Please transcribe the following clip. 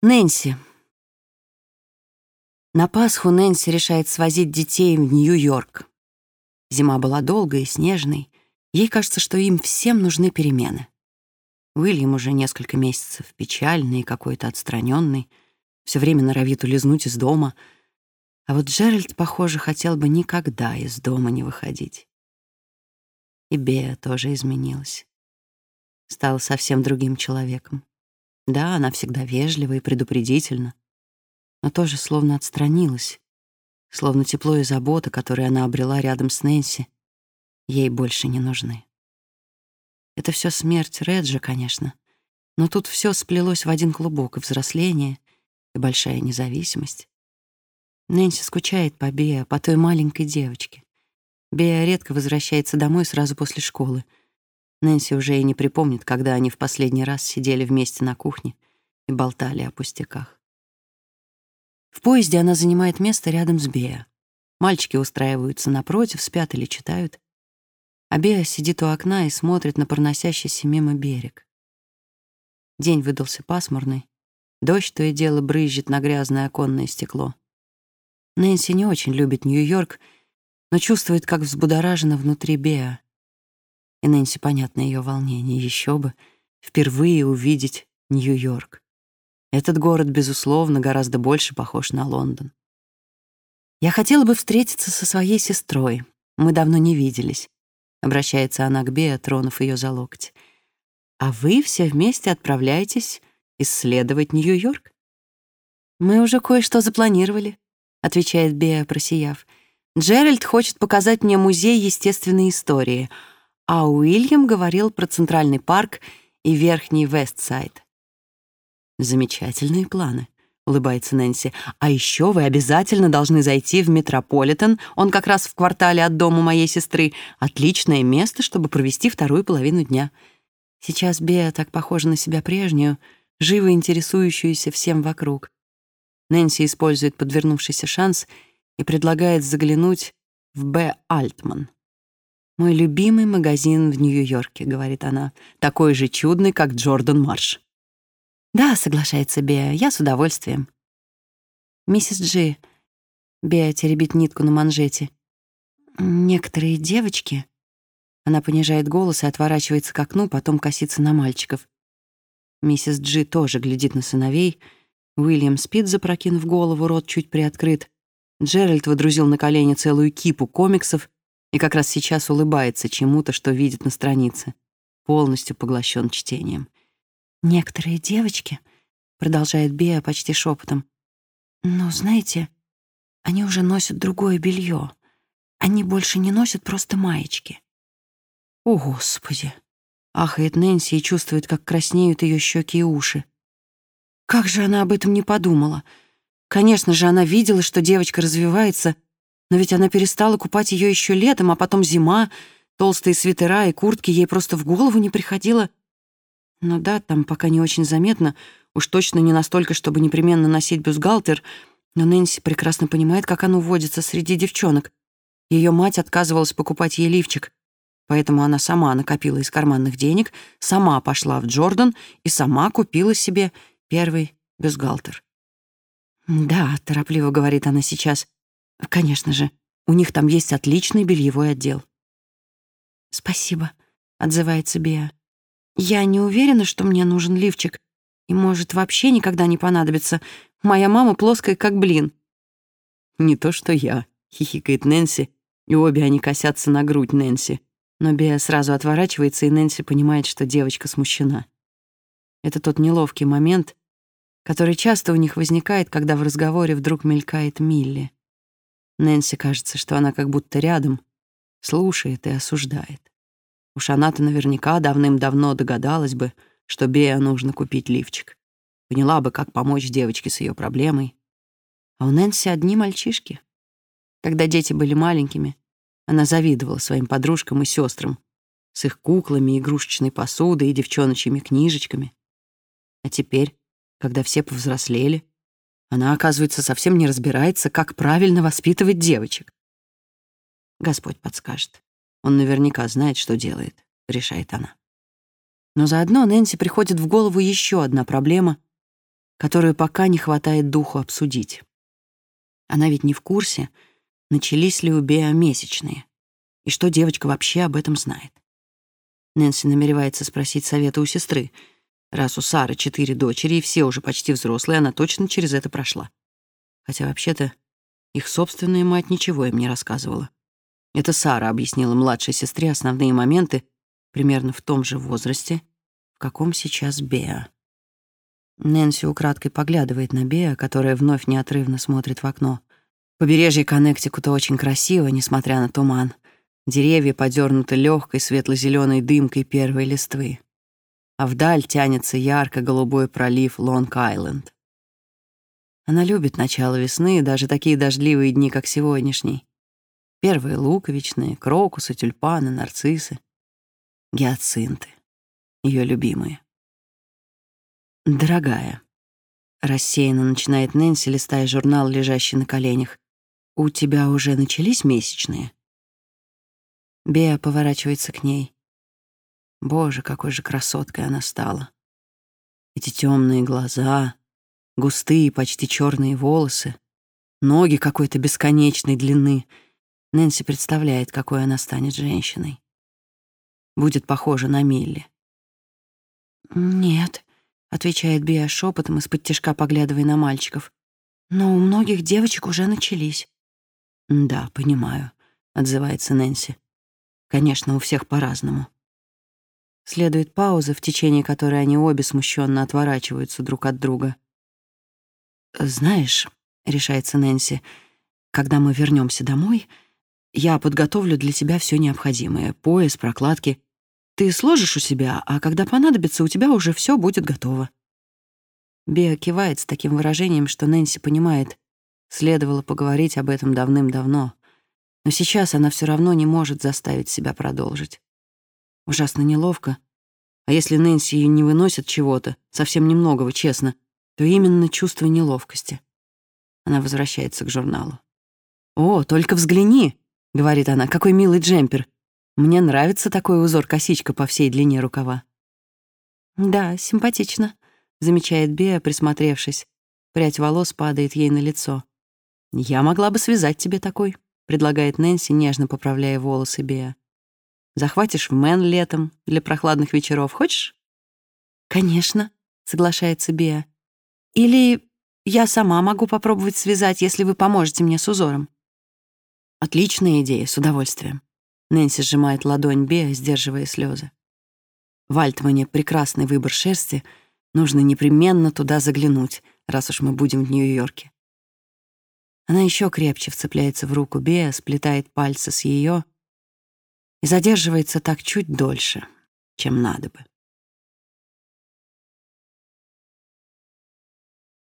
Нэнси. На Пасху Нэнси решает свозить детей в Нью-Йорк. Зима была долгой и снежной. Ей кажется, что им всем нужны перемены. Уильям уже несколько месяцев печальный и какой-то отстраненный, все время норовит улизнуть из дома. А вот Джеральд, похоже, хотел бы никогда из дома не выходить. И Бея тоже изменилась. Стала совсем другим человеком. Да, она всегда вежлива и предупредительна, но тоже словно отстранилась, словно тепло и забота, которые она обрела рядом с Нэнси, ей больше не нужны. Это все смерть Реджа, конечно, но тут все сплелось в один клубок, и взросление, и большая независимость. Нэнси скучает по Беа, по той маленькой девочке. Беа редко возвращается домой сразу после школы — Нэнси уже и не припомнит, когда они в последний раз сидели вместе на кухне и болтали о пустяках. В поезде она занимает место рядом с Беа. Мальчики устраиваются напротив, спят или читают. А Беа сидит у окна и смотрит на проносящийся мимо берег. День выдался пасмурный. Дождь то и дело брызжет на грязное оконное стекло. Нэнси не очень любит Нью-Йорк, но чувствует, как взбудоражена внутри Беа. И Нэнси понятно ее волнение, еще бы, впервые увидеть Нью-Йорк. Этот город, безусловно, гораздо больше похож на Лондон. «Я хотела бы встретиться со своей сестрой. Мы давно не виделись», — обращается она к Беа, тронув ее за локоть. «А вы все вместе отправляетесь исследовать Нью-Йорк?» «Мы уже кое-что запланировали», — отвечает Беа, просияв. «Джеральд хочет показать мне музей естественной истории», а Уильям говорил про Центральный парк и Верхний Вестсайд. «Замечательные планы», — улыбается Нэнси. «А еще вы обязательно должны зайти в Метрополитен, он как раз в квартале от дома моей сестры. Отличное место, чтобы провести вторую половину дня». Сейчас Беа так похожа на себя прежнюю, живо интересующуюся всем вокруг. Нэнси использует подвернувшийся шанс и предлагает заглянуть в Б. Альтман. «Мой любимый магазин в Нью-Йорке», — говорит она, «такой же чудный, как Джордан Марш». «Да», — соглашается Беа, — «я с удовольствием». «Миссис Джи», — Беа теребит нитку на манжете, «некоторые девочки...» Она понижает голос и отворачивается к окну, потом косится на мальчиков. Миссис Джи тоже глядит на сыновей. Уильям спит, запрокинув голову, рот чуть приоткрыт. Джеральд водрузил на колени целую кипу комиксов и как раз сейчас улыбается чему-то, что видит на странице, полностью поглощен чтением. «Некоторые девочки», — продолжает Беа почти шепотом, «но, знаете, они уже носят другое белье. Они больше не носят просто маечки». «О, Господи!» — ахает Нэнси и чувствует, как краснеют ее щеки и уши. Как же она об этом не подумала? Конечно же, она видела, что девочка развивается — но ведь она перестала купать ее еще летом, а потом зима, толстые свитера и куртки ей просто в голову не приходило. Ну да, там пока не очень заметно, уж точно не настолько, чтобы непременно носить бюстгальтер, но Нэнси прекрасно понимает, как оно водится среди девчонок. Ее мать отказывалась покупать ей лифчик, поэтому она сама накопила из карманных денег, сама пошла в Джордан и сама купила себе первый бюстгальтер. «Да», — торопливо говорит она сейчас, Конечно же, у них там есть отличный бельевой отдел. «Спасибо», — отзывается Беа. «Я не уверена, что мне нужен лифчик, и, может, вообще никогда не понадобится. Моя мама плоская, как блин». «Не то что я», — хихикает Нэнси, и обе они косятся на грудь Нэнси. Но Беа сразу отворачивается, и Нэнси понимает, что девочка смущена. Это тот неловкий момент, который часто у них возникает, когда в разговоре вдруг мелькает Милли. Нэнси кажется, что она как будто рядом, слушает и осуждает. Уж она-то наверняка давным-давно догадалась бы, что Беа нужно купить лифчик. Поняла бы, как помочь девочке с ее проблемой. А у Нэнси одни мальчишки. Когда дети были маленькими, она завидовала своим подружкам и сестрам с их куклами, игрушечной посудой и девчоночьими книжечками. А теперь, когда все повзрослели, она, оказывается, совсем не разбирается, как правильно воспитывать девочек. Господь подскажет. Он наверняка знает, что делает, решает она. Но заодно Нэнси приходит в голову еще одна проблема, которую пока не хватает духу обсудить. Она ведь не в курсе, начались ли у Беа месячные, и что девочка вообще об этом знает. Нэнси намеревается спросить совета у сестры. Раз у Сары четыре дочери, и все уже почти взрослые, она точно через это прошла. Хотя вообще-то их собственная мать ничего им не рассказывала. Это Сара объяснила младшей сестре основные моменты примерно в том же возрасте, в каком сейчас Беа. Нэнси украдкой поглядывает на Беа, которая вновь неотрывно смотрит в окно. Побережье Коннектикута очень красиво, несмотря на туман. Деревья подернуты легкой светло-зеленой дымкой первой листвы. А вдаль тянется ярко-голубой пролив Лонг-Айленд. Она любит начало весны, даже такие дождливые дни, как сегодняшний. Первые луковичные, крокусы, тюльпаны, нарциссы, гиацинты, ее любимые. «Дорогая», — рассеянно начинает Нэнси, листая журнал, лежащий на коленях, «у тебя уже начались месячные?» Беа поворачивается к ней. Боже, какой же красоткой она стала. Эти темные глаза, густые, почти черные волосы, ноги какой-то бесконечной длины — Нэнси представляет, какой она станет женщиной. Будет похожа на Милли. «Нет», — отвечает Биа шепотом, из-под тяжка поглядывая на мальчиков. «Но у многих девочек уже начались». «Да, понимаю», — отзывается Нэнси. «Конечно, у всех по-разному». Следует пауза, в течение которой они обе смущенно отворачиваются друг от друга. «Знаешь», — решается Нэнси, — «когда мы вернемся домой...» Я подготовлю для тебя все необходимое — пояс, прокладки. Ты сложишь у себя, а когда понадобится, у тебя уже все будет готово». Беа кивает с таким выражением, что Нэнси понимает, следовало поговорить об этом давным-давно. Но сейчас она все равно не может заставить себя продолжить. Ужасно неловко. А если Нэнси не выносит чего-то, совсем немногого, честно, то именно чувство неловкости. Она возвращается к журналу. «О, только взгляни!» — говорит она, — «какой милый джемпер. Мне нравится такой узор-косичка по всей длине рукава». «Да, симпатично», — замечает Беа, присмотревшись. Прядь волос падает ей на лицо. «Я могла бы связать тебе такой», — предлагает Нэнси, нежно поправляя волосы Беа. «Захватишь в Мэн летом для прохладных вечеров. Хочешь?» «Конечно», — соглашается Беа. «Или я сама могу попробовать связать, если вы поможете мне с узором». Отличная идея, с удовольствием. Нэнси сжимает ладонь Беа, сдерживая слезы. В Альтмане прекрасный выбор шерсти, нужно непременно туда заглянуть, раз уж мы будем в Нью-Йорке. Она еще крепче вцепляется в руку Беа, сплетает пальцы с ее и задерживается так чуть дольше, чем надо бы.